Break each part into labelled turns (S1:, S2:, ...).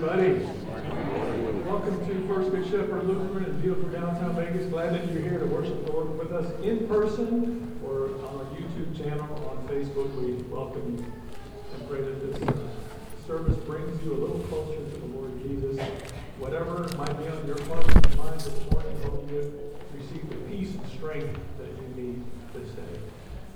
S1: morning.
S2: Welcome to First Good Shepherd Lutheran in beautiful downtown Vegas. Glad that you're here to worship the Lord with us in person or on our YouTube channel, on Facebook. We welcome you and pray that this uh, service brings you a little closer to the Lord Jesus. Whatever might be on your heart and mind this morning, hope you receive the peace and strength that you need this day.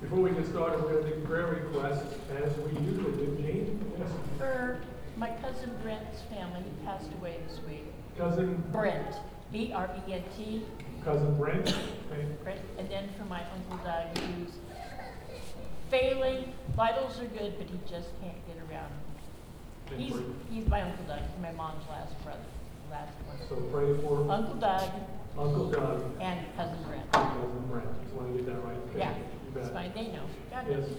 S2: Before we get started, we're going to do prayer requests as we usually do. Jean? Yes.
S3: For my cousin Brent's family, he passed away this week.
S2: Cousin
S3: Brent, B R E N T,
S2: Cousin Brent. Okay.
S3: Brent, and then for my uncle Doug, who's failing. Vitals are good, but he just can't get around.
S2: And
S3: He's
S2: pray-
S3: he's my uncle Doug, he's my mom's last brother, last one.
S2: So pray for
S3: Uncle Doug
S2: Uncle Doug,
S3: and cousin Brent.
S2: Cousin Brent. Just want to get that right. Okay.
S3: Yeah,
S2: You
S3: it's
S2: bet.
S3: fine. They know. God
S2: Yes,
S3: knows.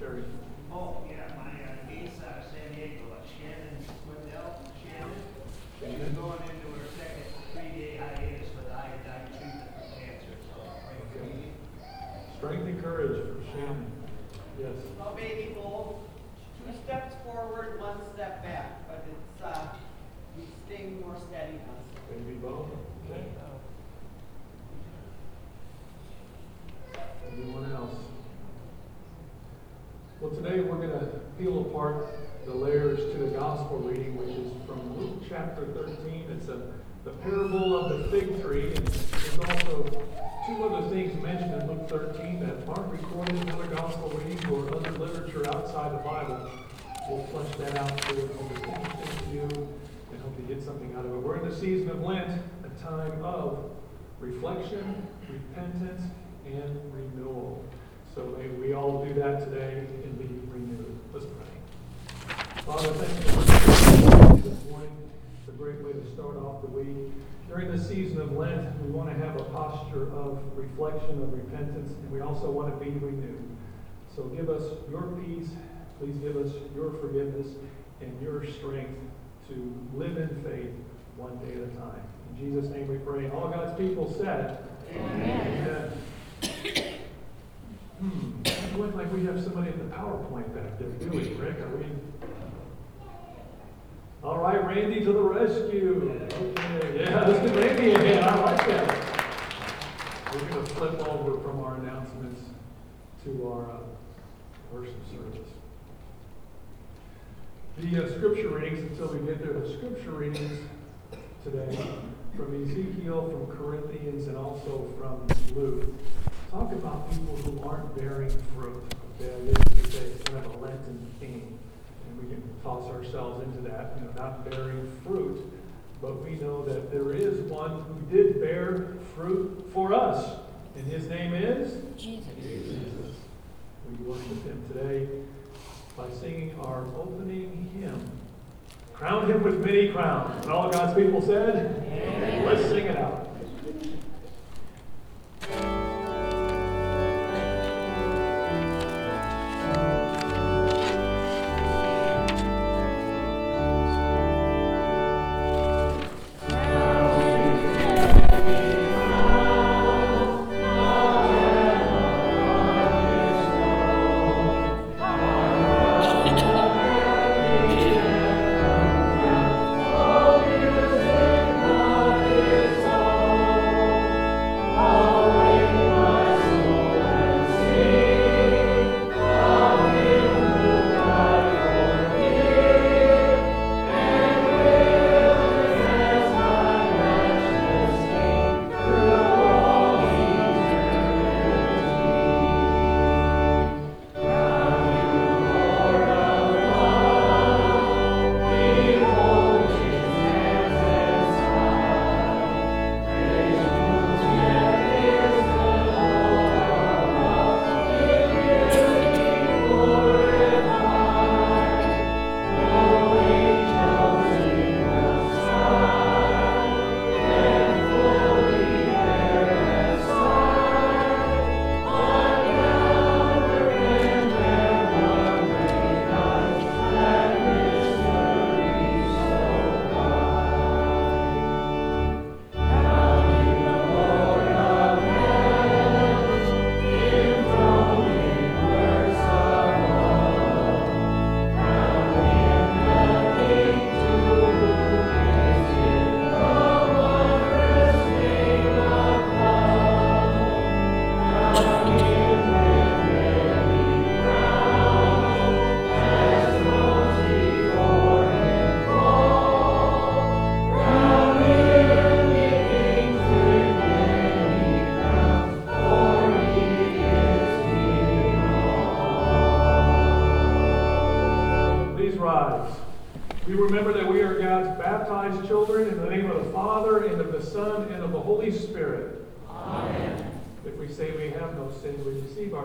S2: Sherry.
S4: Oh, yeah, my uh, niece out of San Diego, uh, Shannon Swindell, Shannon. She's going into her second three-day hiatus for the iodine treatment for cancer, so pray for
S2: Okay.
S4: me.
S2: Strength and courage for Shannon. Yes.
S5: Well, baby bold, two steps forward, one step back, but it's, uh, he's staying more steady now.
S2: Baby Bo. Okay. Anyone else? Well, today we're going to peel apart the layers to the gospel reading, which is from Luke chapter 13. It's a, the parable of the fig tree. And there's also two other things mentioned in Luke 13 that aren't recorded in other gospel readings or other literature outside the Bible. We'll flesh that out for you. You and hope you get something out of it. We're in the season of Lent, a time of reflection, repentance, and renewal. So may we all do that today and be renewed. Let's pray. Father, thank you for this morning. It's a great way to start off the week. During the season of Lent, we want to have a posture of reflection, of repentance, and we also want to be renewed. So give us your peace. Please give us your forgiveness and your strength to live in faith one day at a time. In Jesus' name we pray. All God's people said, Amen. Hmm, it looks like we have somebody at the PowerPoint back there, do we, Rick? Are we? All right, Randy to the rescue. Okay, yeah, let's Randy again. I like that. We're going to flip over from our announcements to our uh, worship service. The uh, scripture readings, until we get there, the scripture readings today from Ezekiel, from Corinthians, and also from Luke talk about people who aren't bearing fruit. Okay, I guess you could say it's kind of a Lenten theme, we can toss ourselves into that, you know, not bearing fruit. But we know that there is one who did bear fruit for us, and his name is
S3: Jesus.
S2: Jesus. we worship him today by singing our opening hymn, Crown Him with Many Crowns. And all God's people said, Amen. Let's sing it out.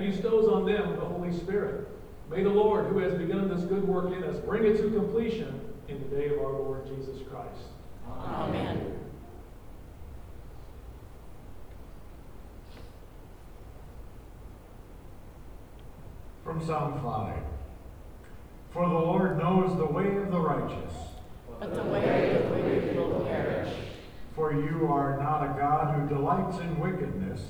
S2: bestows on them the Holy Spirit. May the Lord, who has begun this good work in us, bring it to completion in the day of our Lord Jesus Christ.
S3: Amen.
S6: From Psalm 5. For the Lord knows the way of the righteous,
S3: but the way of the wicked will perish.
S6: For you are not a God who delights in wickedness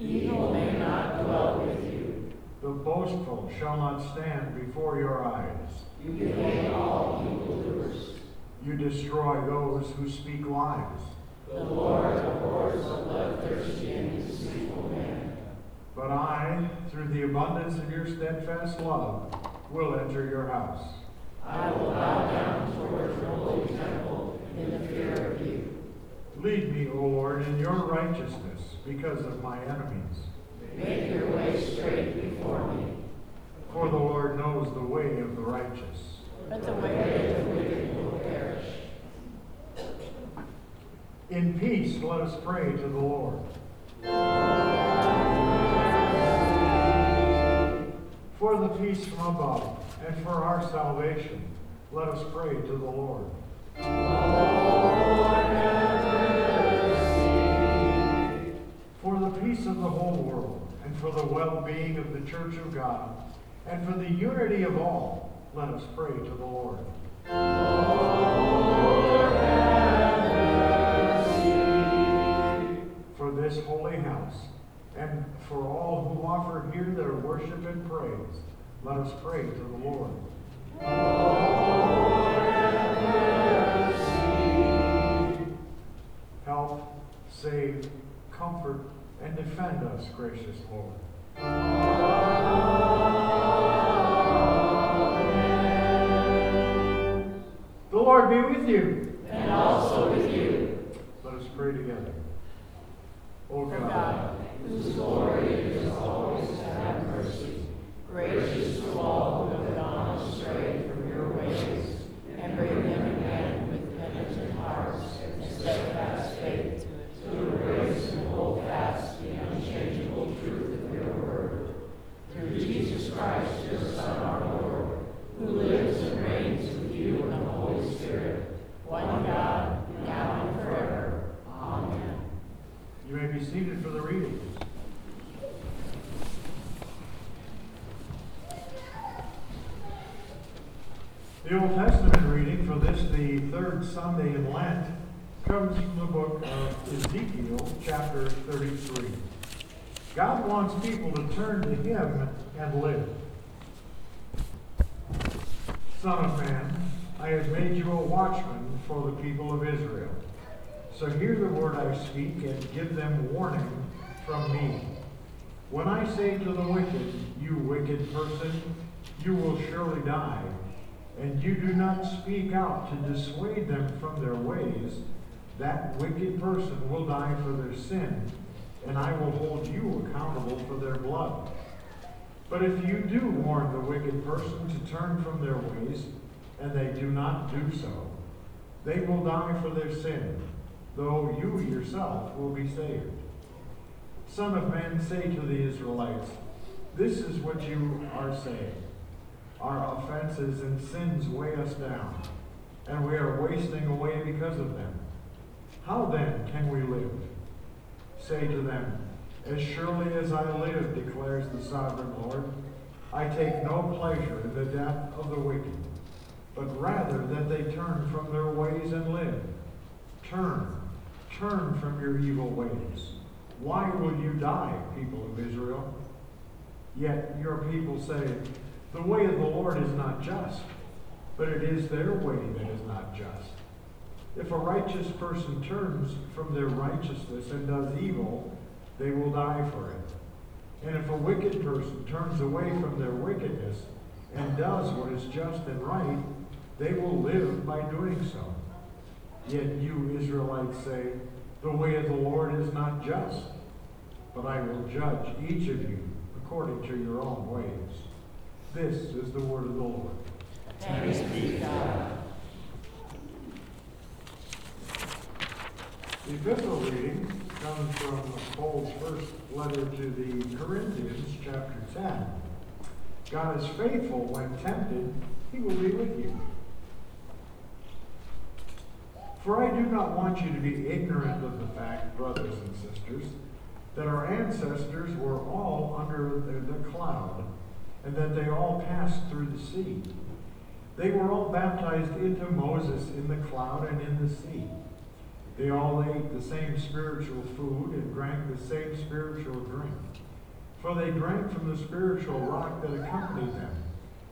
S3: Evil may not dwell with you.
S6: The boastful shall not stand before your eyes.
S3: You hate all evildoers.
S6: You destroy those who speak lies.
S3: The Lord abhors the bloodthirsty and deceitful man.
S6: But I, through the abundance of your steadfast love, will enter your house.
S3: I will bow down toward your holy temple in the fear of you.
S6: Lead me, O Lord, in your righteousness because of my enemies.
S3: Make your way straight before me.
S6: For the Lord knows the way of the righteous.
S3: But the way of the wicked will perish.
S6: In peace, let us pray to the Lord. For the peace from above and for our salvation, let us pray to the Lord. Lord for the peace of the whole world, and for the well-being of the Church of God, and for the unity of all, let us pray to the Lord. The Lord for this holy house, and for all who offer here their worship and praise, let us pray to the Lord. Help, save, comfort, and defend us, gracious Lord. The Lord be with you.
S3: And also with you,
S6: Let us pray together. O
S3: O
S6: God,
S3: God, whose glory is always to have mercy, gracious to all who have gone astray from your ways, and bring them again with penitent hearts and steadfast faith to embrace and hold fast the unchangeable truth of your word. Through Jesus Christ, your Son, our Lord, who lives and reigns with you in the Holy Spirit, one God, now and forever. Amen.
S6: you may be seated for the readings. The Old Testament reading for this, the third Sunday in Lent, comes from the book of Ezekiel, chapter 33. God wants people to turn to Him and live. Son of man, I have made you a watchman for the people of Israel. So hear the word I speak and give them warning from me. When I say to the wicked, You wicked person, you will surely die, and you do not speak out to dissuade them from their ways, that wicked person will die for their sin, and I will hold you accountable for their blood. But if you do warn the wicked person to turn from their ways, and they do not do so, they will die for their sin, though you yourself will be saved. Son of man, say to the Israelites, This is what you are saying. Our offenses and sins weigh us down, and we are wasting away because of them. How then can we live? Say to them, As surely as I live, declares the sovereign Lord, I take no pleasure in the death of the wicked, but rather that they turn from their ways and live. Turn, turn from your evil ways. Why will you die, people of Israel? Yet your people say, The way of the Lord is not just, but it is their way that is not just. If a righteous person turns from their righteousness and does evil, they will die for it. And if a wicked person turns away from their wickedness and does what is just and right, they will live by doing so. Yet you Israelites say, The way of the Lord is not just, but I will judge each of you according to your own ways. This is the word of the Lord.
S3: Thanks be to God.
S6: The epistle reading comes from Paul's first letter to the Corinthians, chapter 10. God is faithful when tempted, he will be with you. For I do not want you to be ignorant of the fact, brothers and sisters, that our ancestors were all under the, the cloud, and that they all passed through the sea. They were all baptized into Moses in the cloud and in the sea. They all ate the same spiritual food and drank the same spiritual drink. For they drank from the spiritual rock that accompanied them,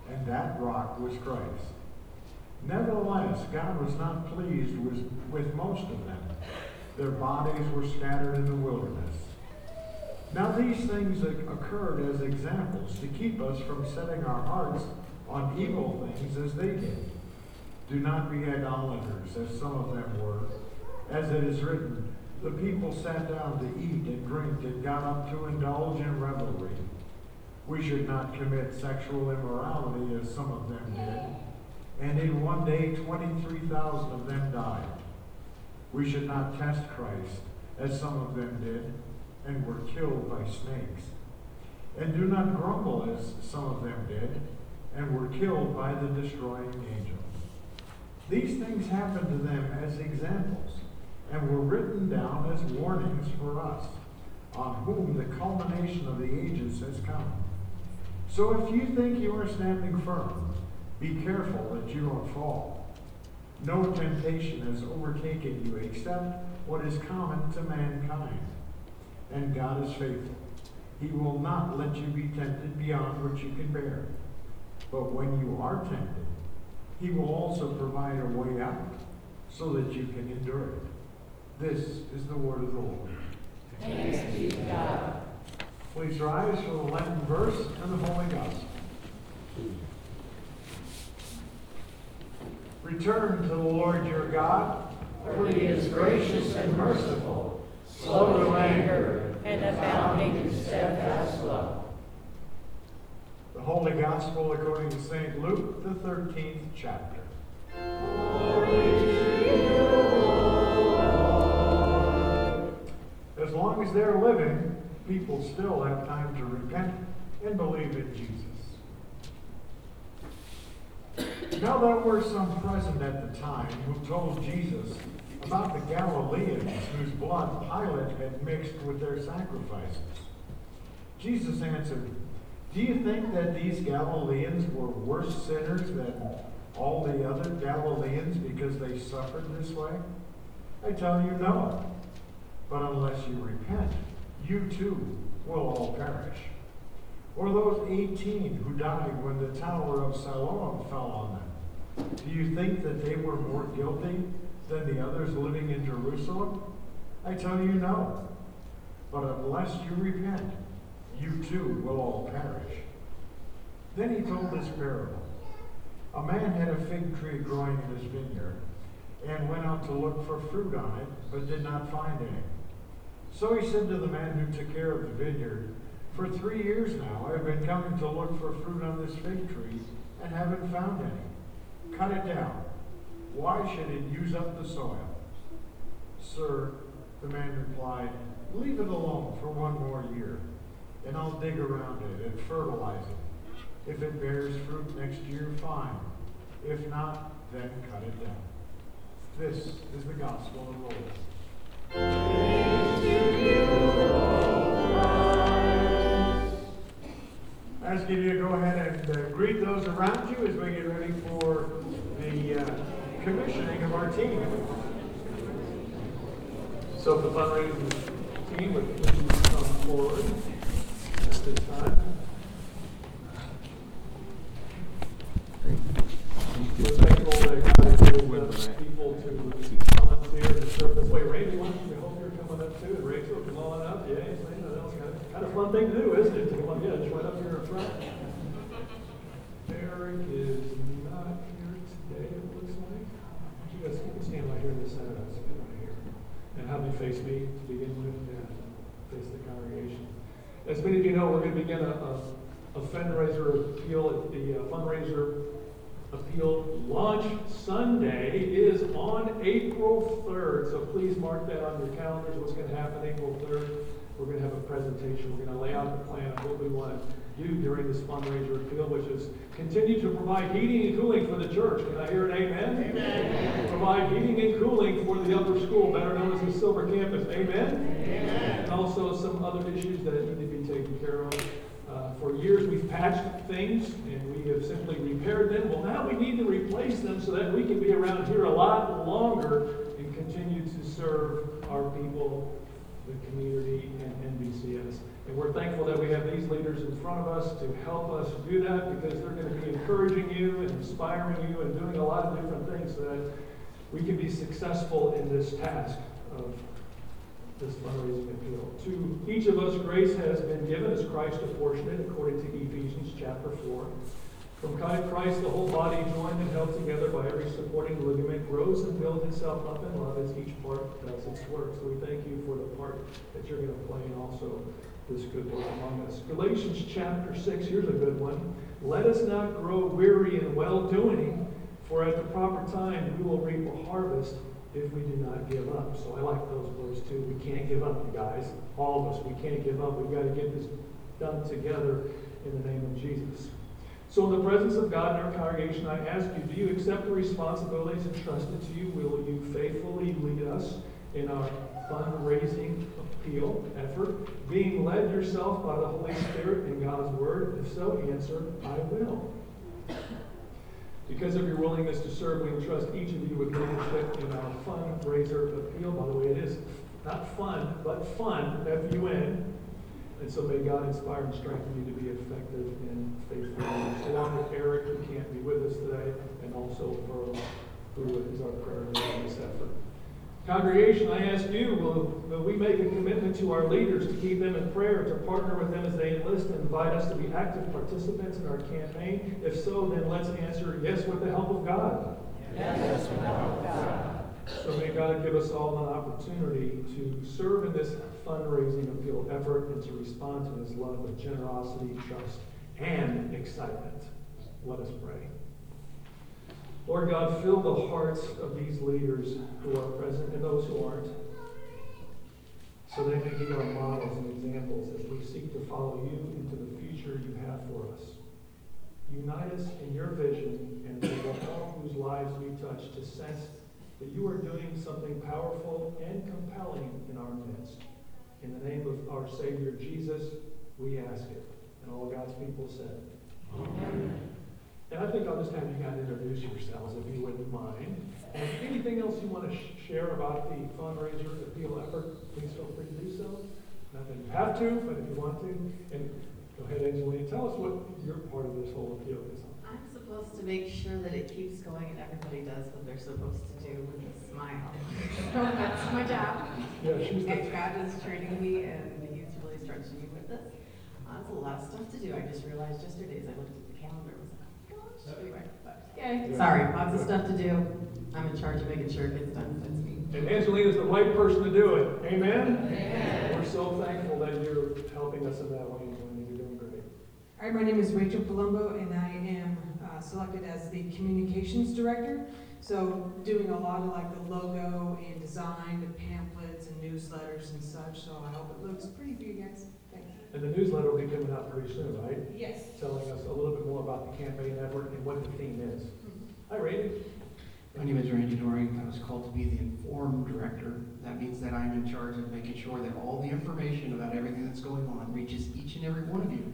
S6: and that rock was Christ. Nevertheless, God was not pleased with, with most of them. Their bodies were scattered in the wilderness. Now these things occurred as examples to keep us from setting our hearts on evil things as they did. Do not be idolaters, as some of them were. As it is written, the people sat down to eat and drink and got up to indulge in revelry. We should not commit sexual immorality as some of them did. And in one day, 23,000 of them died. We should not test Christ as some of them did and were killed by snakes. And do not grumble as some of them did and were killed by the destroying angel. These things happened to them as examples and were written down as warnings for us, on whom the culmination of the ages has come. So if you think you are standing firm, be careful that you don't fall. No temptation has overtaken you except what is common to mankind. And God is faithful. He will not let you be tempted beyond what you can bear. But when you are tempted, He will also provide a way out so that you can endure it. This is the word of the Lord.
S3: Thanks be to God.
S6: Please rise for the Lenten verse and the Holy Gospel. Return to the Lord your God,
S3: For he is gracious and merciful, slow to anger, and abounding in steadfast love.
S6: the Holy Gospel according to St. Luke, the 13th chapter. As as they're living, people still have time to repent and believe in Jesus. Now there were some present at the time who told Jesus about the Galileans whose blood Pilate had mixed with their sacrifices. Jesus answered, Do you think that these Galileans were worse sinners than all the other Galileans because they suffered this way? I tell you, no. But unless you repent, you too will all perish. Or those 18 who died when the Tower of Siloam fell on them. Do you think that they were more guilty than the others living in Jerusalem? I tell you, no. But unless you repent, you too will all perish. Then he told this parable. A man had a fig tree growing in his vineyard and went out to look for fruit on it, but did not find any. So he said to the man who took care of the vineyard, For three years now I have been coming to look for fruit on this fig tree and haven't found any. Cut it down. Why should it use up the soil? Sir, the man replied, Leave it alone for one more year, and I'll dig around it and fertilize it. If it bears fruit next year, fine. If not, then cut it down. This is the gospel of the Lord. Ask you to go ahead and uh, greet those around you as we get ready for the uh, commissioning of our team.
S2: So the fundraising team would please come forward at this time. We're given people to volunteer to serve this way. Randy, why don't you, I hope you're coming up too, and Rachel, come on up, yeah, you know, that was kind of, kind of fun thing to do, isn't it? Come on, yeah, just right up here in front. Eric is not here today, it looks like. You guys, can stand right here in the center, that's good right here. And have me face me to begin with, yeah, face the congregation. As many of you know, we're going to begin a, a, a fundraiser appeal the uh, fundraiser appeal launch Sunday is on April 3rd. So please mark that on your calendars. What's going to happen April 3rd? We're going to have a presentation. We're going to lay out the plan of what we want to do during this fundraiser appeal, which is continue to provide heating and cooling for the church. Can I hear an amen? Amen. Provide heating and cooling for the upper school, better known as the Silver Campus. Amen? Amen. And also some other issues that need to be taken care of. Uh, for years, we've patched things and we have simply repaired them. Well, now we need to replace them so that we can be around here a lot longer and continue to serve our people, community, and NBCS. And we're thankful that we have these leaders in front of us to help us do that because they're going to be encouraging you and inspiring you and doing a lot of different things so that we can be successful in this task of this fundraising appeal. To each of us, grace has been given as Christ apportioned according to Ephesians chapter 4. From Christ, the whole body, joined and held together by every supporting ligament, grows and builds itself up in love as each part does its work. So we thank you for the part that you're going to play and also this good work among us. Galatians chapter 6, here's a good one. Let us not grow weary in well doing, for at the proper time we will reap a harvest if we do not give up. So I like those words too. We can't give up, you guys. All of us, we can't give up. We've got to get this done together in the name of Jesus. So, in the presence of God and our congregation, I ask you, do you accept the responsibilities entrusted to you? Will you faithfully lead us in our fundraising appeal effort? being led yourself by the Holy Spirit and God's Word? If so, answer, I will. Because of your willingness to serve, we entrust each of you with leadership in our fundraiser appeal. By the way, it is not fun, but fun, F-U-N. And so may God inspire and strengthen you to be effective and faithful. Along with Eric, who can't be with us today, and also Pearl, who is our prayer in this effort. Congregation, I ask you, will, will we make a commitment to our leaders to keep them in prayer, to partner with them as they enlist and invite us to be active participants in our campaign? If so, then let's answer yes with the help of God.
S3: Yes, with the help of God.
S2: So may God give us all an opportunity to serve in this fundraising appeal effort and to respond to his love with generosity, trust, and excitement. Let us pray. Lord God, fill the hearts of these leaders who are present and those who aren't, so they may be our models and examples as we seek to follow you into the future you have for us. Unite us in your vision and enable all whose lives we touch to sense that you are doing something powerful and compelling in our midst. In the name of our Savior Jesus, we ask it. And all God's people said,
S3: Amen.
S2: and I think I'll just have you guys introduce yourselves if you wouldn't mind. And anything else you want to sh- share about the fundraiser appeal effort, please feel free to do so. Not that you have to, but if you want to. And go ahead, Angelina, tell us what your part of this whole appeal is.
S1: I'm supposed to make sure that it keeps going and everybody does what they're supposed to do with a smile. That's my job.
S2: Yeah, she's the.
S1: And God is training me and He's really stretching me with this. Uh, It's a lot of stuff to do. I just realized yesterday as I looked at the calendar, I was like, oh gosh, anyway, but, yay. Sorry, lots of stuff to do. I'm in charge of making sure it gets done. That's me.
S2: And Angelina's the right person to do it. Amen? We're so thankful that you're helping us in that way, Angelina. You're doing great.
S7: All right, my name is Rachel Palumbo, and I am uh, selected as the communications director. So doing a lot of like the logo and design, the pamphlets and newsletters and such. So I hope it looks pretty for you guys. Thanks.
S2: And the newsletter will be coming out pretty soon, right?
S7: Yes.
S2: Telling us a little bit more about the campaign effort and what the theme is. Hi, Randy.
S8: My name is Randy Doring. I was called to be the Inform Director. That means that I'm in charge of making sure that all the information about everything that's going on reaches each and every one of you.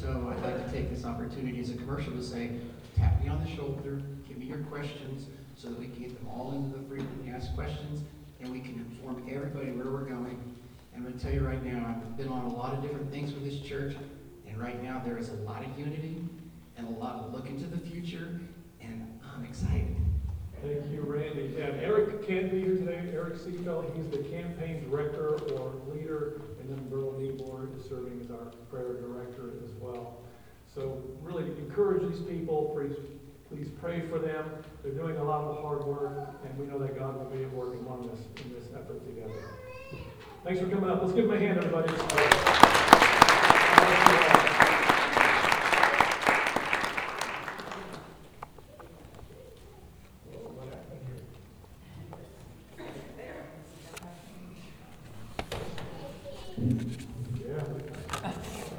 S8: So I'd like to take this opportunity as a commercial to say, tap me on the shoulder, give me your questions, so that we can get them all into the frequently asked questions, and we can inform everybody where we're going. And I'm going to tell you right now, I've been on a lot of different things with this church, and right now there is a lot of unity and a lot of look into the future, and I'm excited.
S2: Thank you, Randy. And Eric can't be here today. Eric Seafeld, he's the campaign director or leader, and then Burl Niebuhr is serving as our prayer director as well. So really encourage these people, please, please pray for them. They're doing a lot of hard work, and we know that God will be at work among us in this effort together. Thanks for coming up. Let's give them a hand, everybody. Yeah.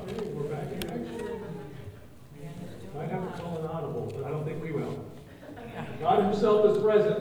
S2: Okay, we're back in action. Might have to call an audible, but I don't think we will. God himself is present.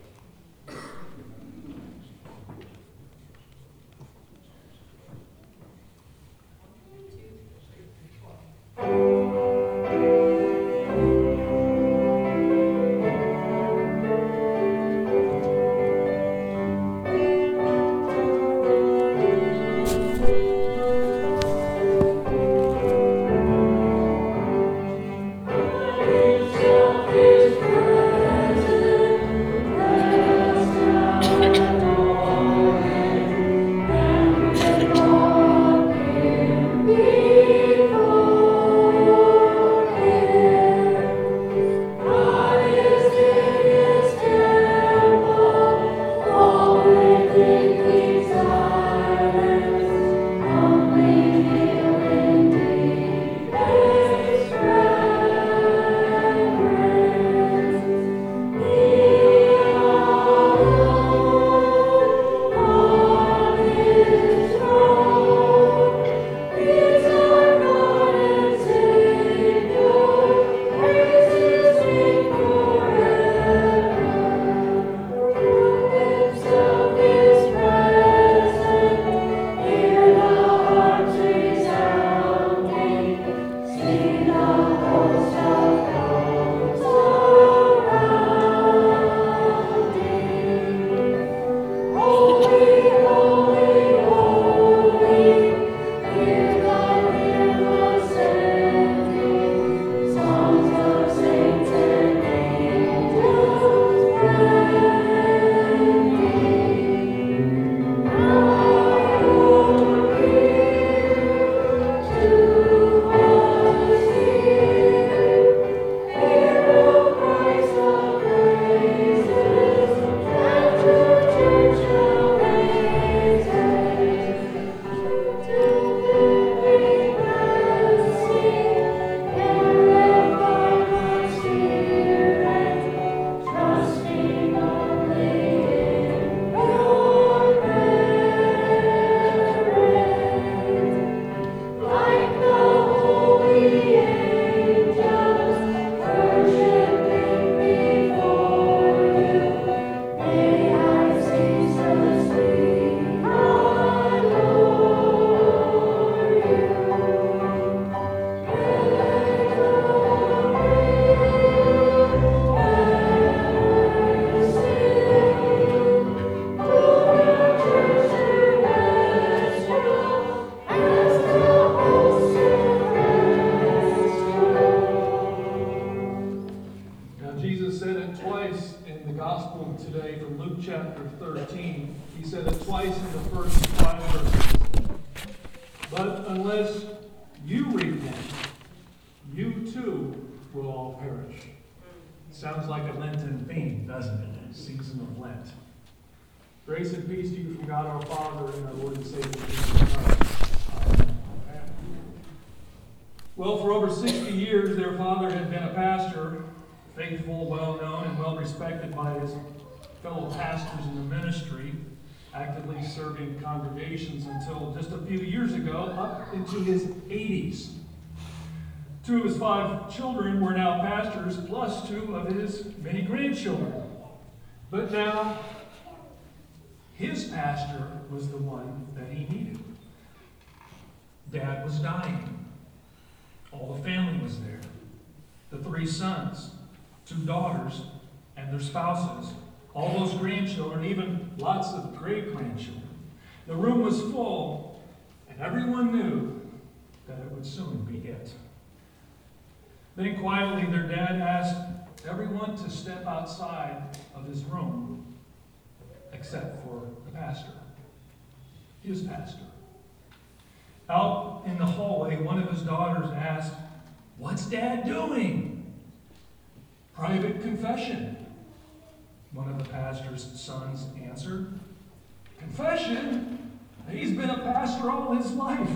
S2: Was the one that he needed. Dad was dying. All the family was there. The three sons, two daughters, and their spouses, all those grandchildren, even lots of great grandchildren. The room was full, and everyone knew that it would soon be it. Then quietly, their dad asked everyone to step outside of his room, except for the pastor, his pastor. Out in the hallway, one of his daughters asked, What's dad doing? Private confession. One of the pastor's sons answered, Confession? He's been a pastor all his life.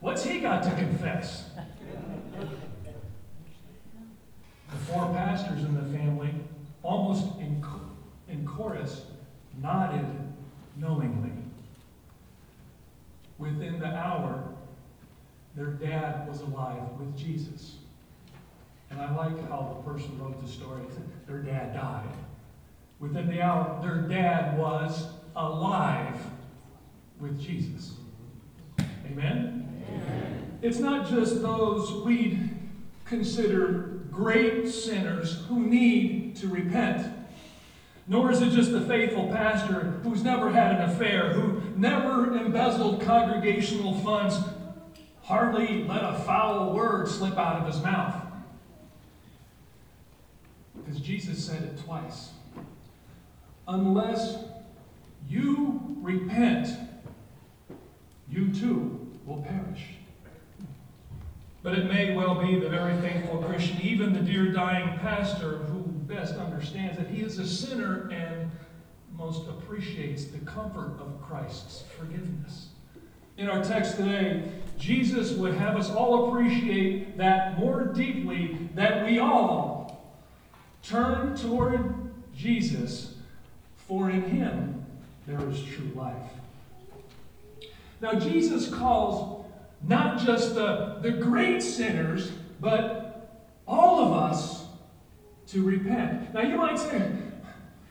S2: What's he got to confess? The four pastors in the family, almost in, in chorus, nodded knowingly. Within the hour, their dad was alive with Jesus. And I like how the person wrote the story. Their dad died. Within the hour, their dad was alive with Jesus. Amen? Amen? It's not just those we consider great sinners who need to repent. Nor is it just the faithful pastor who's never had an affair, who never embezzled congregational funds, hardly let a foul word slip out of his mouth. Because Jesus said it twice. Unless you repent, you too will perish. But it may well be the very faithful Christian, even the dear dying pastor, best understands that he is a sinner and most appreciates the comfort of Christ's forgiveness. In our text today, Jesus would have us all appreciate that more deeply that we all turn toward Jesus, for in him there is true life. Now, Jesus calls not just the, the great sinners, but all of us to repent. Now, you might say,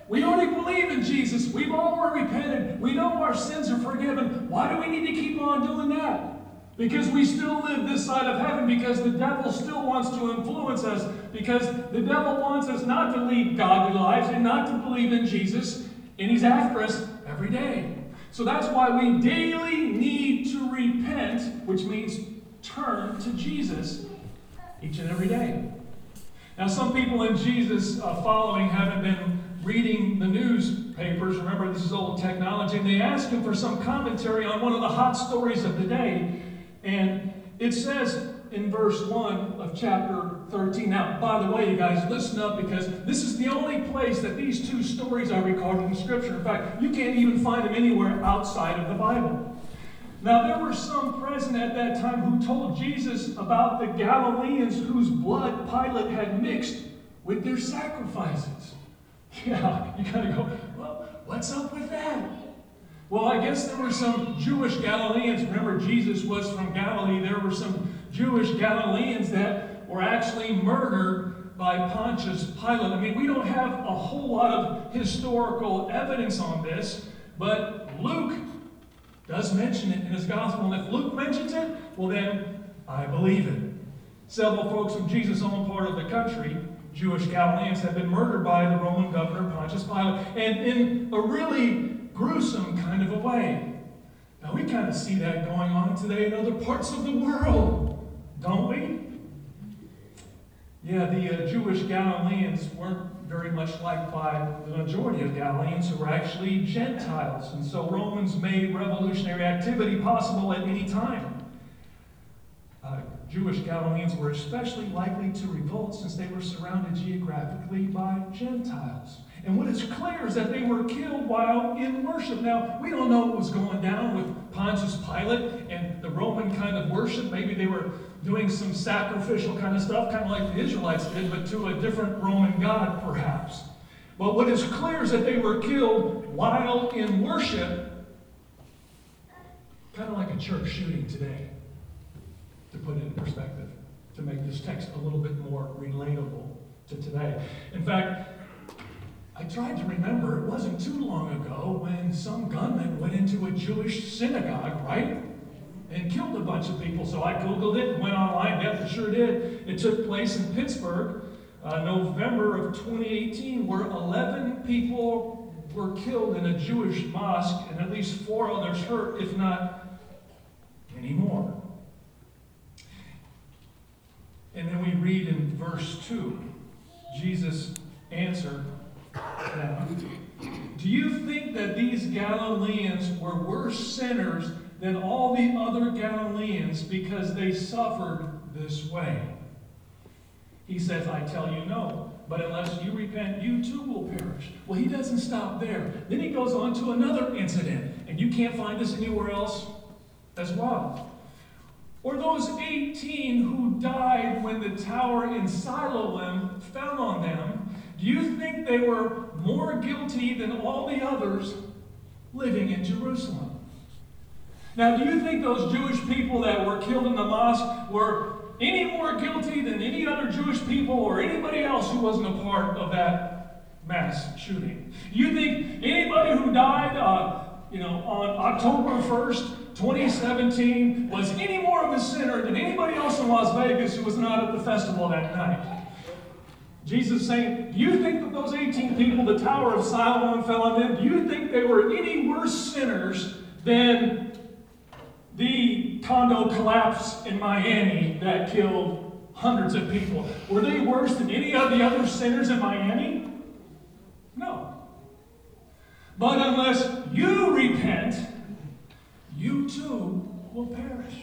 S2: we already believe in Jesus. We've all repented. We know our sins are forgiven. Why do we need to keep on doing that? Because we still live this side of heaven, because the devil still wants to influence us, because the devil wants us not to lead godly lives and not to believe in Jesus, and he's after us every day. So that's why we daily need to repent, which means turn to Jesus each and every day. Now, some people in Jesus' uh, following haven't been reading the newspapers. Remember, this is old technology. And they ask him for some commentary on one of the hot stories of the day. And it says in verse 1 of chapter 13. Now, by the way, you guys, listen up because this is the only place that these two stories are recorded in Scripture. In fact, you can't even find them anywhere outside of the Bible. Now, there were some present at that time who told Jesus about the Galileans whose blood Pilate had mixed with their sacrifices. Yeah, you gotta go, well, what's up with that? Well, I guess there were some Jewish Galileans. Remember, Jesus was from Galilee. There were some Jewish Galileans that were actually murdered by Pontius Pilate. I mean, we don't have a whole lot of historical evidence on this, but Luke does mention it in his gospel. And if Luke mentions it, well, then I believe it. Several folks from Jesus' own part of the country, Jewish Galileans, have been murdered by the Roman governor Pontius Pilate, and in a really gruesome kind of a way. Now, we kind of see that going on today in other parts of the world, don't we? Yeah, the uh, Jewish Galileans weren't very much liked by the majority of Galileans who were actually Gentiles. And so Romans made revolutionary activity possible at any time. Uh, Jewish Galileans were especially likely to revolt since they were surrounded geographically by Gentiles. And what is clear is that they were killed while in worship. Now, we don't know what was going down with Pontius Pilate and the Roman kind of worship. Maybe they were doing some sacrificial kind of stuff, kind of like the Israelites did, but to a different Roman god, perhaps. But what is clear is that they were killed while in worship, kind of like a church shooting today, to put it in perspective, to make this text a little bit more relatable to today. In fact, I tried to remember, it wasn't too long ago when some gunman went into a Jewish synagogue, right? And killed a bunch of people. So I Googled it, and went online, yep, it sure did. It took place in Pittsburgh, uh, November of 2018, where 11 people were killed in a Jewish mosque and at least four others hurt, if not many more. And then we read in verse 2 Jesus answered them, Do you think that these Galileans were worse sinners than all the other Galileans because they suffered this way? He says, I tell you no. But unless you repent, you too will perish. Well, he doesn't stop there. Then he goes on to another incident, and you can't find this anywhere else as well. Or those 18 who died when the tower in Siloam fell on them, do you think they were more guilty than all the others living in Jerusalem? Now, do you think those Jewish people that were killed in the mosque were any more guilty than any other Jewish people or anybody else who wasn't a part of that mass shooting? You think anybody who died, uh, you know, on October 1st, 2017, was any more of a sinner than anybody else in Las Vegas who was not at the festival that night? Jesus saying, Do you think that those 18 people, the Tower of Siloam fell on them? Do you think they were any worse sinners than the condo collapse in Miami that killed hundreds of people? Were they worse than any of the other sinners in Miami? No. But unless you repent, you too will perish.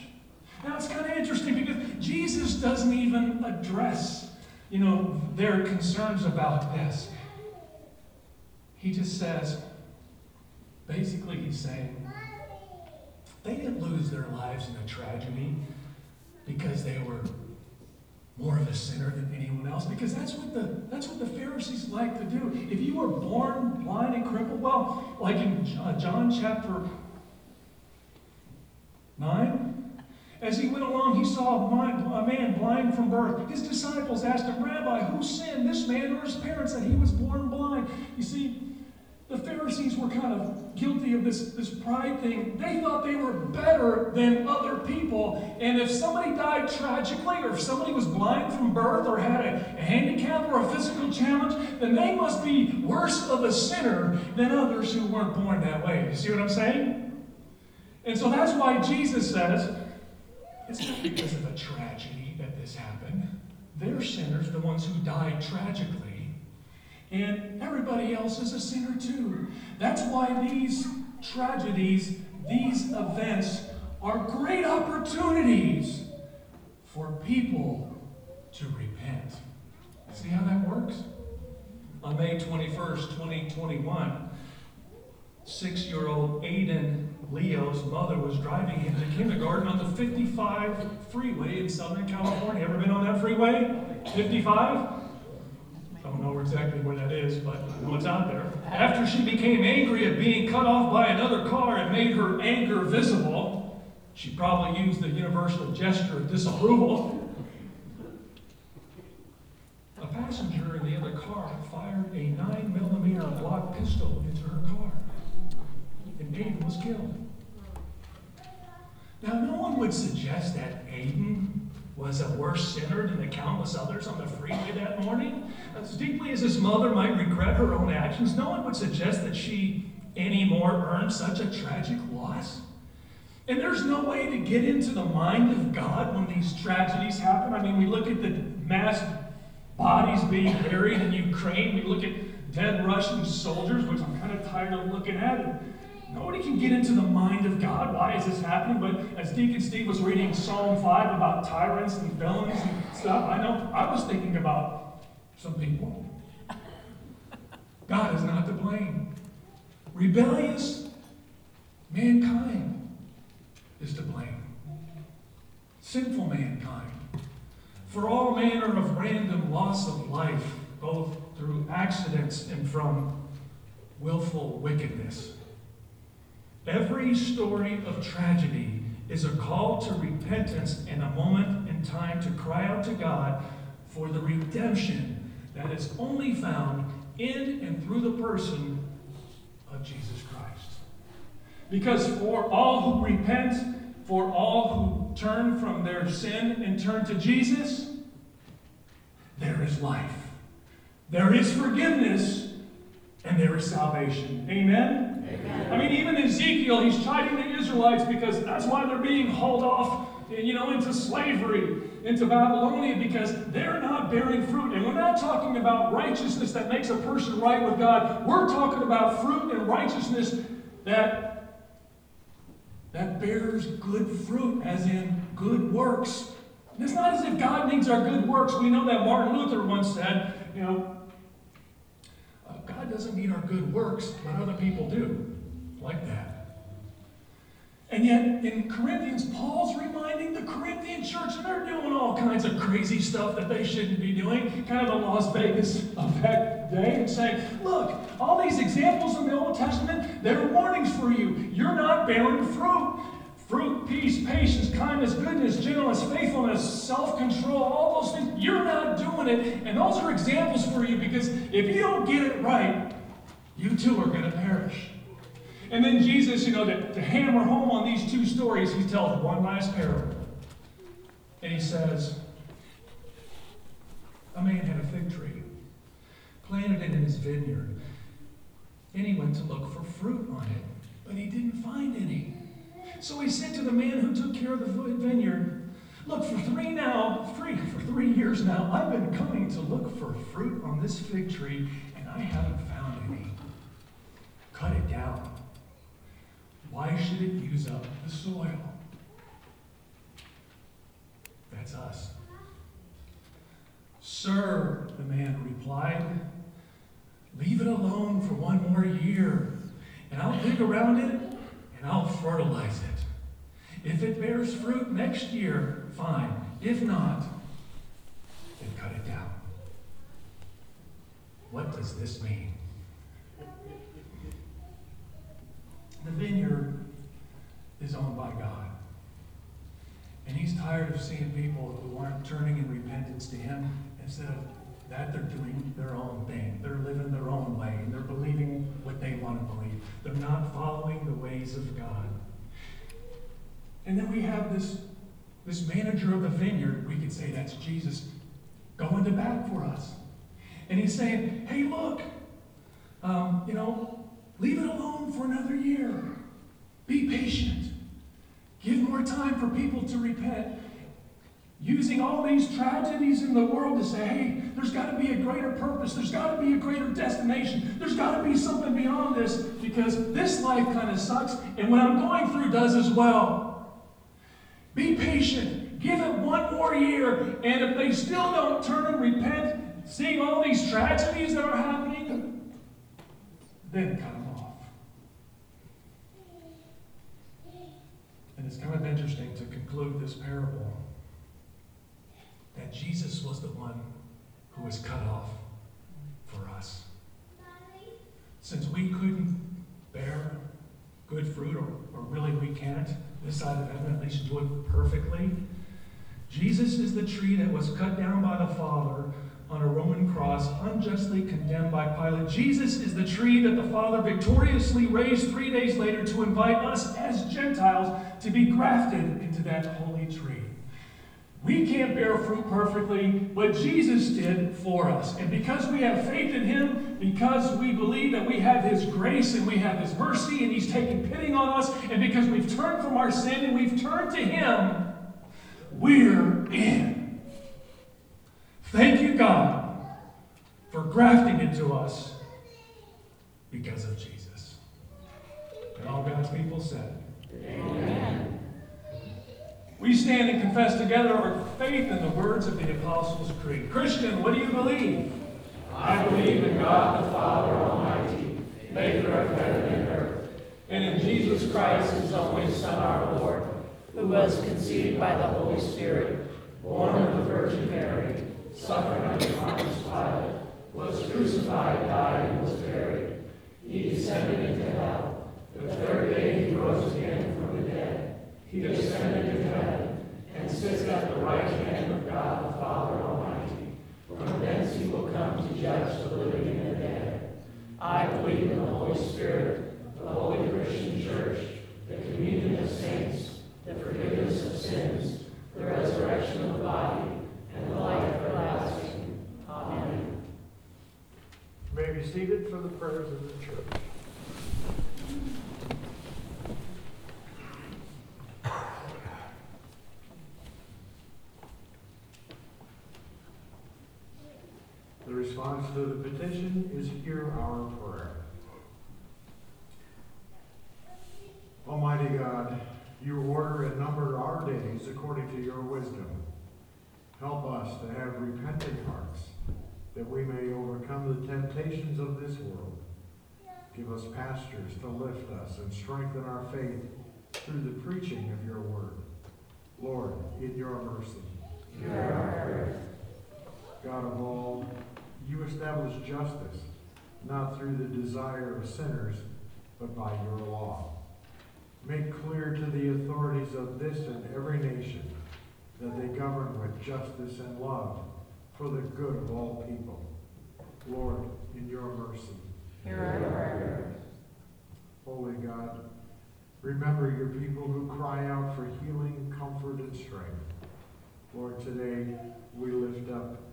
S2: Now it's kind of interesting because Jesus doesn't even address you know, their concerns about this. He just says, basically, he's saying, they didn't lose their lives in a tragedy because they were more of a sinner than anyone else because that's what the that's what the Pharisees like to do. If you were born blind and crippled, well, like in uh, John chapter 9, as he went along, he saw a man blind from birth. His disciples asked him, Rabbi, who sinned, this man or his parents, that he was born blind? You see, the Pharisees were kind of guilty of this, this pride thing. They thought they were better than other people. And if somebody died tragically, or if somebody was blind from birth, or had a, a handicap or a physical challenge, then they must be worse of a sinner than others who weren't born that way. You see what I'm saying? And so that's why Jesus says, it's not because of a tragedy that this happened. They're sinners, the ones who died tragically. And everybody else is a sinner too. That's why these tragedies, these events, are great opportunities for people to repent. See how that works? On May 21st, 2021, six year old Aiden Leos' mother was driving him to kindergarten on the 55 freeway in Southern California. Ever been on that freeway? 55? Don't know exactly where that is, but I know it's out there. After she became angry at being cut off by another car and made her anger visible, she probably used the universal gesture of disapproval. A passenger in the other car fired a 9 millimeter Glock pistol into her car and Aiden was killed. Now, no one would suggest that Aiden was a worse sinner than the countless others on the freeway that morning. As deeply as his mother might regret her own actions, no one would suggest that she anymore earned such a tragic loss. And there's no way to get into the mind of God when these tragedies happen. I mean, we look at the mass bodies being buried in Ukraine. We look at dead Russian soldiers, which I'm kind of tired of looking at. And nobody can get into the mind of God. Why is this happening? But as Deacon Steve was reading Psalm 5 about tyrants and villains and stuff, I know I was thinking about some people. God is not to blame. Rebellious mankind is to blame. Sinful mankind. For all manner of random loss of life, both through accidents and from willful wickedness. Every story of tragedy is a call to repentance and a moment in time to cry out to God for the redemption that is only found in and through the person of Jesus Christ. Because for all who repent, for all who turn from their sin and turn to Jesus, there is life. There is forgiveness and there is salvation. Amen? I mean, even Ezekiel, he's chiding the Israelites because that's why they're being hauled off, eh, you know, into slavery, into Babylonia, because they're not bearing fruit. And we're not talking about righteousness that makes a person right with God. We're talking about fruit and righteousness that that bears good fruit, as in good works. And it's not as if God needs our good works. We know that Martin Luther once said, you know, doesn't need our good works, but other people do. Like that. And yet, in Corinthians, Paul's reminding the Corinthian church, and they're doing all kinds of crazy stuff that they shouldn't be doing, kind of the Las Vegas that day, and saying, Look, all these examples in the Old Testament, they're warnings for you. You're not bearing fruit. Fruit, peace, patience, kindness, goodness, gentleness, faithfulness, self control, all those things. You're not doing it. And those are examples for you because if you don't get it right, you too are going to perish. And then Jesus, you know, to, to hammer home on these two stories, he tells one last parable. And he says, A man had a fig tree, planted it in his vineyard, and he went to look for fruit on it, but he didn't find any. So he said to the man who took care of the vineyard, Look, for three now, three, for three years now, I've been coming to look for fruit on this fig tree, and I haven't found any. Cut it down. Why should it use up the soil? That's us. Sir, the man replied, leave it alone for one more year, and I'll dig around it and I'll fertilize it. If it bears fruit next year, fine. If not, then cut it down. What does this mean? The vineyard is owned by God. And he's tired of seeing people who aren't turning in repentance to him. Instead of that, they're doing their own thing. They're living their own way. And they're believing what they want to believe. They're not following the ways of God. And then we have this, this manager of the vineyard. We could say that's Jesus going to bat for us. And he's saying, hey, look, um, you know, Leave it alone for another year. Be patient. Give more time for people to repent. Using all these tragedies in the world to say, hey, there's got to be a greater purpose. There's got to be a greater destination. There's got to be something beyond this because this life kind of sucks and what I'm going through does as well. Be patient. Give it one more year. And if they still don't turn and repent, seeing all these tragedies that are happening, then cut them off. And it's kind of interesting to conclude this parable that Jesus was the one who was cut off for us. Since we couldn't bear good fruit, or, or really we can't, this side of heaven at least do it perfectly, Jesus is the tree that was cut down by the Father on a Roman cross, unjustly condemned by Pilate. Jesus is the tree that the Father victoriously raised three days later to invite us as Gentiles to be grafted into that holy tree. We can't bear fruit perfectly, but Jesus did for us. And because we have faith in Him, because we believe that we have His grace and we have His mercy and He's taken pity on us, and because we've turned from our sin and we've turned to Him, we're in. Thank you, God,
S9: for grafting into us because of Jesus. And all God's people said,
S3: Amen.
S9: We stand and confess together our faith in the words of the Apostles' Creed. Christian, what do you believe?
S2: I believe in God the Father Almighty, maker of heaven and earth,
S9: And in
S3: Jesus Christ, his only Son, our Lord, who was conceived by the Holy Spirit, born of the Virgin Mary, suffered under Pontius Pilate, was crucified, died, and was buried. He descended into hell. The third day he rose again. He ascended into heaven and sits at the right hand of God the Father Almighty. From thence he will come to judge the living and the dead. I believe in the Holy Spirit, the holy Christian church, the communion of saints, the forgiveness of sins, the resurrection of the body, and the life everlasting. Amen.
S6: You May be seated for the prayers of the church. The response to the petition is hear our prayer. Almighty God, you order and number our days according to your wisdom. Help us to have repentant hearts, that we may overcome the temptations of this world. Give us pastors to lift us and strengthen our faith through the preaching of your word. Lord, in your mercy.
S3: Hear our prayers.
S6: God of all, you establish justice, not through the desire of sinners, but by your law. Make clear to the authorities of this and every nation that they govern with justice and love for the good of all people. Lord, in your mercy.
S3: Hear our prayers.
S6: Holy God, remember your people who cry out for healing, comfort, and strength. Lord, today we lift up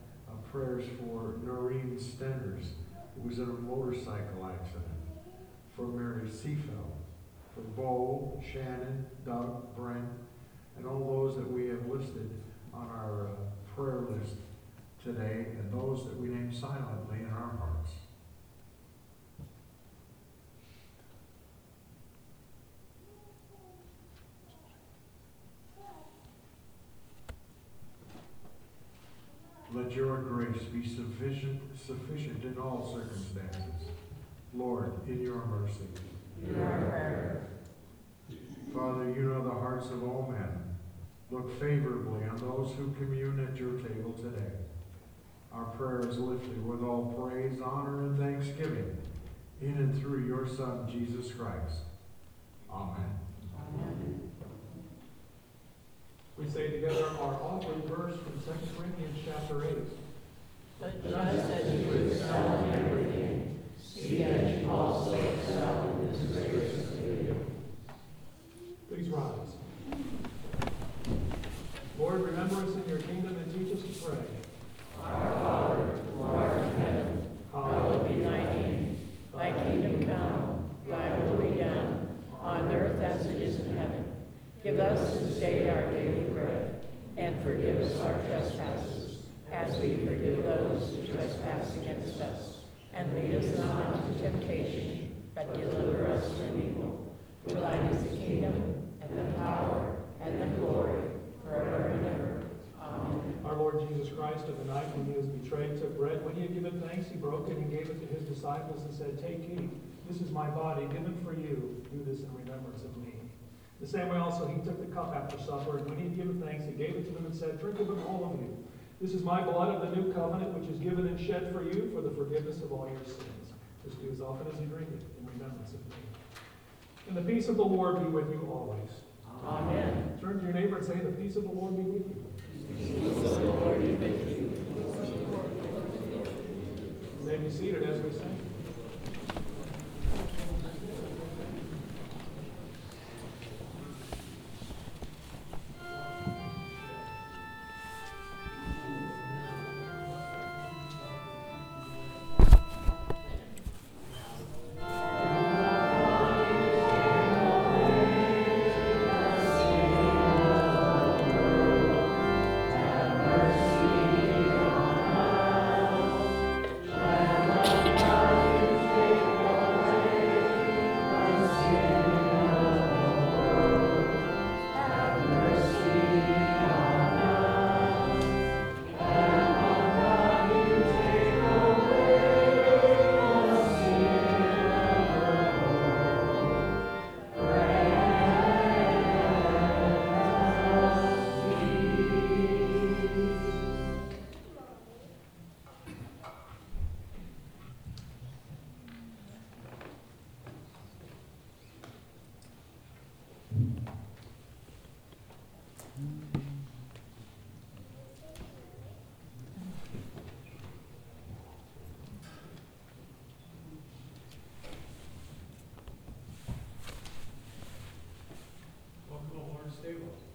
S6: prayers for Noreen Stenders, who was in a motorcycle accident, for Mary Seafeld, for Bo, Shannon, Doug, Brent, and all those that we have listed on our uh, prayer list today, and those that we name silently in our hearts. Let your grace be sufficient, sufficient in all circumstances. Lord, in your mercy.
S3: Hear our prayers.
S6: Father, you know the hearts of all men. Look favorably on those who commune at your table today. Our prayer is lifted with all praise, honor, and thanksgiving in and through your Son, Jesus Christ. Amen.
S3: Amen.
S2: We say together our offering verse from 2 Corinthians chapter 8.
S3: But just as you excel in everything, see that you also excel in this grace of.
S2: Please rise. Lord, remember us in your kingdom and teach us to pray.
S3: Our Father, who art in heaven, hallowed be thy name. Thy kingdom come, thy will be done, on earth as it is. Give us this day our daily bread, and forgive us our trespasses, as we forgive those who trespass against us. And lead us not into temptation, but deliver us from evil. For thine is the kingdom, and the power, and the glory, forever and ever. Amen.
S2: Our Lord Jesus Christ, on the night when he was betrayed, took bread. When he had given thanks, he broke it and gave it to his disciples and said, Take, eat. This is my body given for you. Do this in remembrance of me. The same way also he took the cup after supper, and when he had given thanks, he gave it to them and said, Drink of it, all of you. This is my blood of the new covenant, which is given and shed for you for the forgiveness of all your sins. This do as often as you drink it in remembrance of me. And the peace of the Lord be with you always.
S3: Amen.
S2: Turn to your neighbor and say, The peace of the Lord be with you. You may be seated as we sing.
S10: table.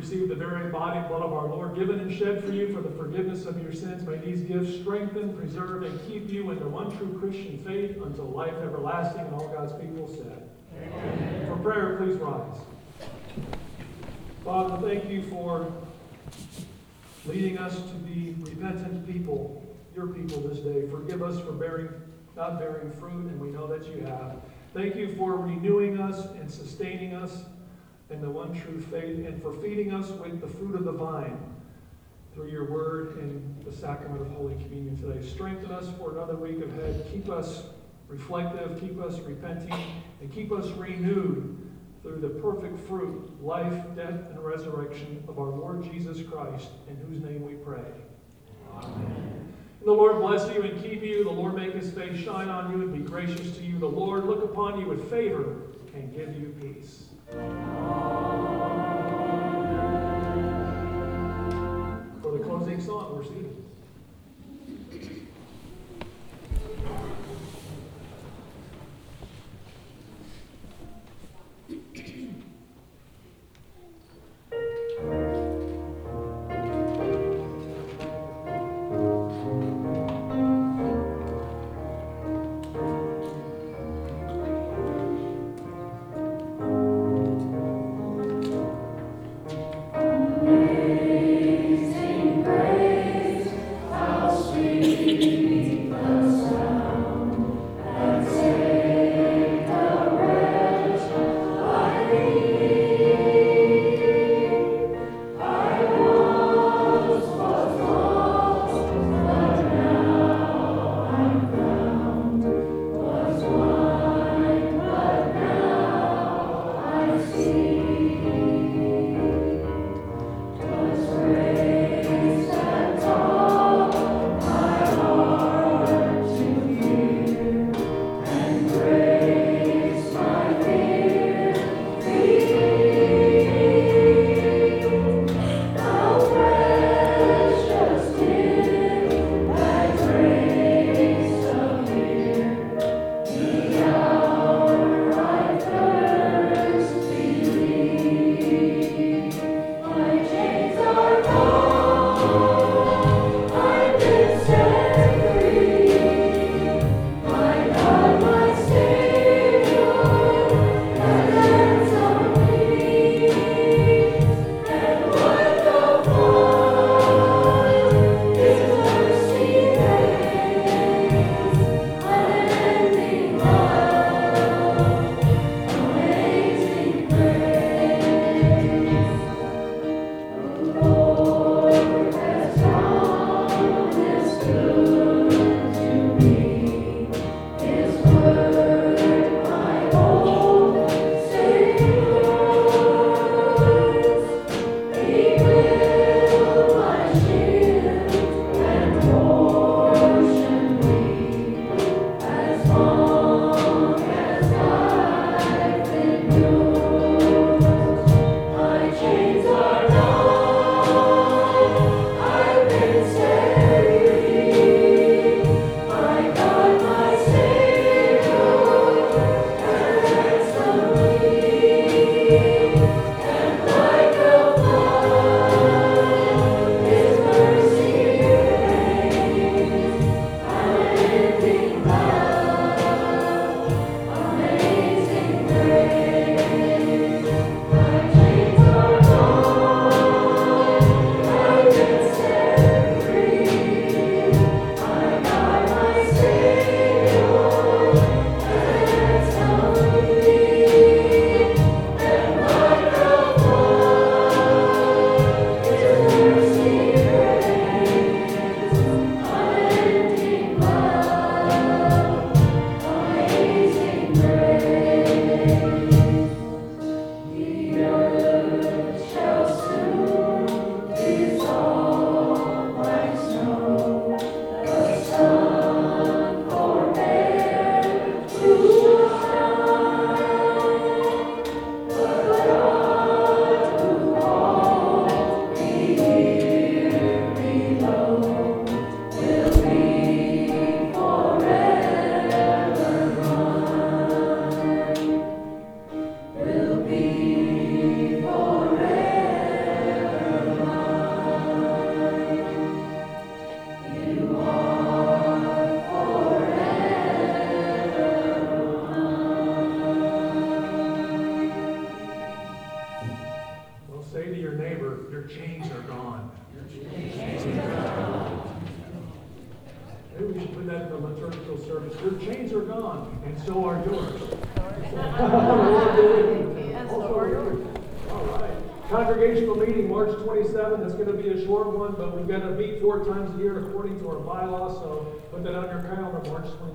S2: Receive the very body and blood of our Lord, given and shed for you for the forgiveness of your sins. May these gifts strengthen, preserve, and keep you in the one true Christian faith until life everlasting. And all God's people said. Amen. For prayer, please rise. Father, thank you for leading us to be repentant people, your people this day. Forgive us for bearing, not bearing fruit, and we know that you have. Thank you for renewing us and sustaining us and the one true faith, and for feeding us with the fruit of the vine through your word and the sacrament of Holy Communion today. Strengthen us for another week ahead. Keep us reflective, keep us repenting, and keep us renewed through the perfect fruit, life, death, and resurrection of our Lord Jesus Christ, in whose name we pray. Amen. The Lord bless you and keep you. The Lord make his face shine on you and be gracious to you. The Lord look upon you with favor
S10: and give you peace. For the closing song, we're singing.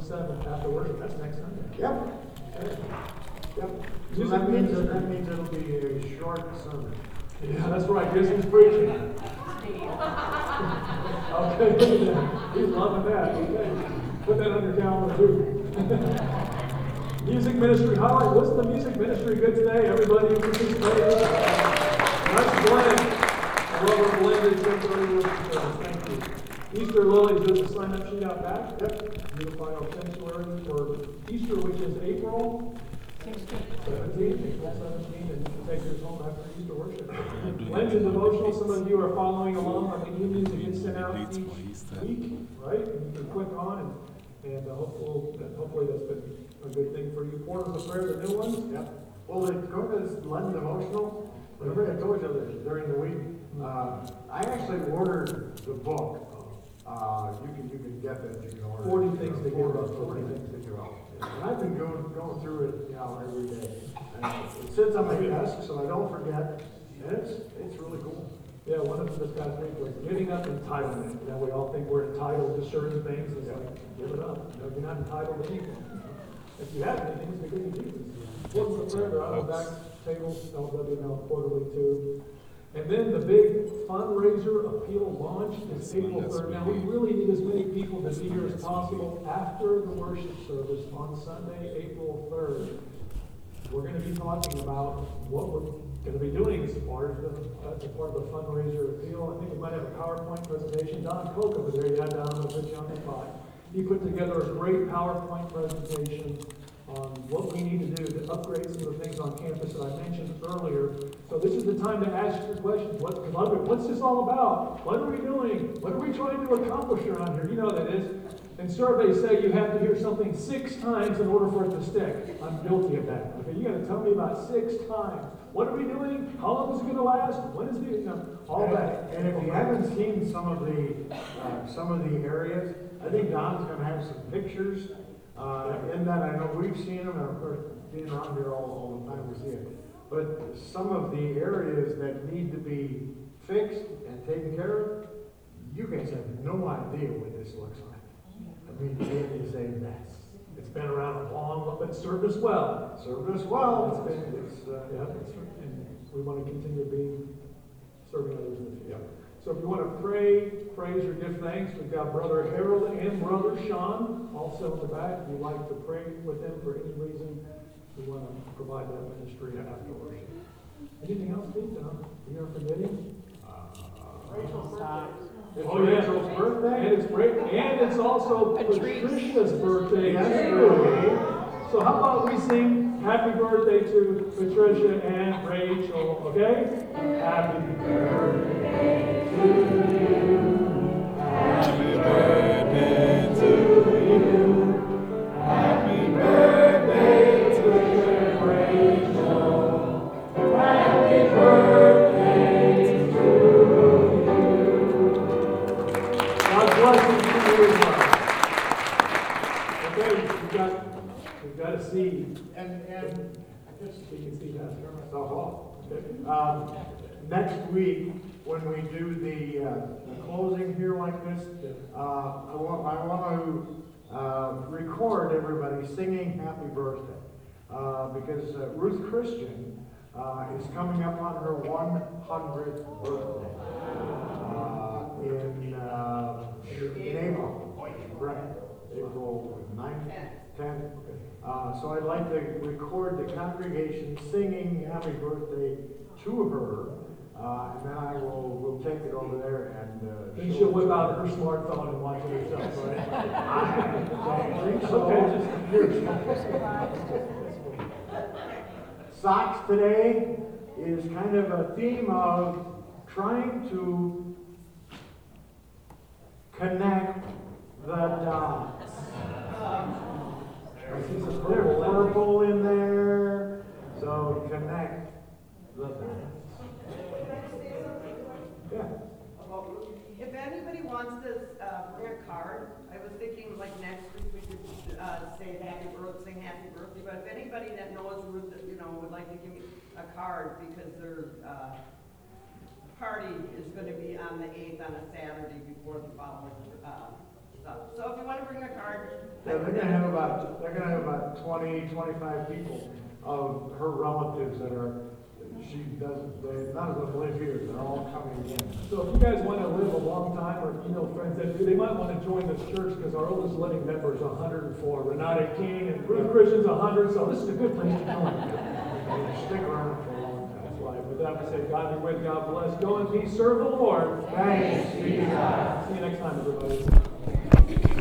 S10: seven after worship, that's next Sunday.
S6: Yep. Yep. So that means, that means it'll be a short sermon.
S10: Yeah, that's right. Here's his preaching. okay, he's loving that. Okay. Put that on your calendar too.
S2: music ministry highlight. What's the music ministry good today? Everybody, please play. Nice blend. I love our blended temporary. Thank you. Easter Lily, There's a sign-up sheet out back. Yep. Our sanctuary for Easter, which is April seventeenth, April seventeenth, and you can take yours home after Easter worship. Lenten devotional, some of you are following along on the e-news that gets sent out each week, right? And you can click on and, and uh, hopefully, hopefully that's been a good thing for you. Portals of prayer, the new ones?
S6: Yep. Well, they go to this Lenten devotional. Remember I told you during the week? Uh, I actually ordered the book. Uh, you can, you can get that, you can order.
S2: 40 things to give up.
S6: Forty things to give up. And I've been going, going through it, you know, every day. And it sits on my desk, so I don't forget. And it's, it's really cool.
S2: Yeah, one of them this past week was giving up entitlement. You know, we all think we're entitled to certain things. It's like, give it up. You know, you're not entitled to anything. If you have anything, it's because of Jesus. Portals of prayer, they're on the back table, LWML quarterly too. And then the big fundraiser appeal launch is April third. Now, we really need as many people to be here as possible after the worship service on Sunday, April third. We're gonna be talking about what we're gonna be doing as part of the, as part of the fundraiser appeal. I think we might have a PowerPoint presentation. Don Cook over there, you had down on the the slide. He put together a great PowerPoint presentation on what we need to do to upgrade some of the things on campus that I mentioned earlier. So this is the time to ask your questions. What, what's this all about? What are we doing? What are we trying to accomplish around here? You know that is. And surveys say you have to hear something six times in order for it to stick. I'm guilty of that. Okay, you gotta tell me about six times. What are we doing? How long is it gonna last? When is the, you know, all that.
S6: And if you haven't seen some of the, uh, some of the areas, I think Don's gonna have some pictures, uh, in that, I know we've seen them, and of course, being around here all, all the time, we see it. But some of the areas that need to be fixed and taken care of, you guys have no idea what this looks like. I mean, it is a mess.
S2: It's been around a long, but served us well.
S6: Served us well, it's been, it's, uh,
S2: Yeah, right. and we want to continue being, serving others in the future. So if you want to pray, praise, or give thanks, we've got Brother Harold and Brother Sean also in the back. If you'd like to pray with them for any reason, we want to provide that ministry after worship. Anything else, Steve, that I'm, you're forgetting? Oh, yeah.
S6: Rachel's birthday?
S2: And it's great, and it's also
S3: Patrice.
S2: Patricia's birthday
S6: Yes,
S2: too. So how about we sing happy birthday to Patricia and Rachel, okay? Happy birthday to you. Happy birthday
S6: Um, next week, when we do the, uh, the closing here like this, uh, I want, I want to, uh, record everybody singing happy birthday. Uh, because uh, Ruth Christian, uh, is coming up on her one hundredth birthday. In, in April. Right, April ninth, tenth. Uh, so I'd like to record the congregation singing happy birthday to her. Uh, and then I will, will take it over there and, uh.
S2: Then she'll whip out
S6: her.
S2: smartphone and watch it herself, right?
S6: I don't think so.
S2: Okay,
S6: Socks today is kind of a theme of trying to connect the dots. I see some purple, in there, so connect the dots. Yeah.
S5: If anybody wants to, uh, bring a card, I was thinking like next week we could, uh, say happy birthday, sing happy birthday, but if anybody that knows Ruth, that, you know, would like to give me a card because their, uh, party is gonna be on the eighth on a Saturday before the following, uh, stuff. So if you wanna bring a card. I
S6: Yeah, they're
S5: can-
S6: gonna have about, they're gonna have about 20, 25 people of her relatives that are, she doesn't, they, none of them live here, they're all coming in.
S2: So if you guys want to live a long time, or if you know friends that do, they might want to join this church, because our oldest living member is hundred and four. Renata King and Ruth Christian's hundred, so this is a good place to join.
S6: They stick around for a long time.
S2: That's why, with that, we say, God be with, God bless. Go in peace, serve the Lord.
S6: Thanks be God.
S2: See you next time, everybody.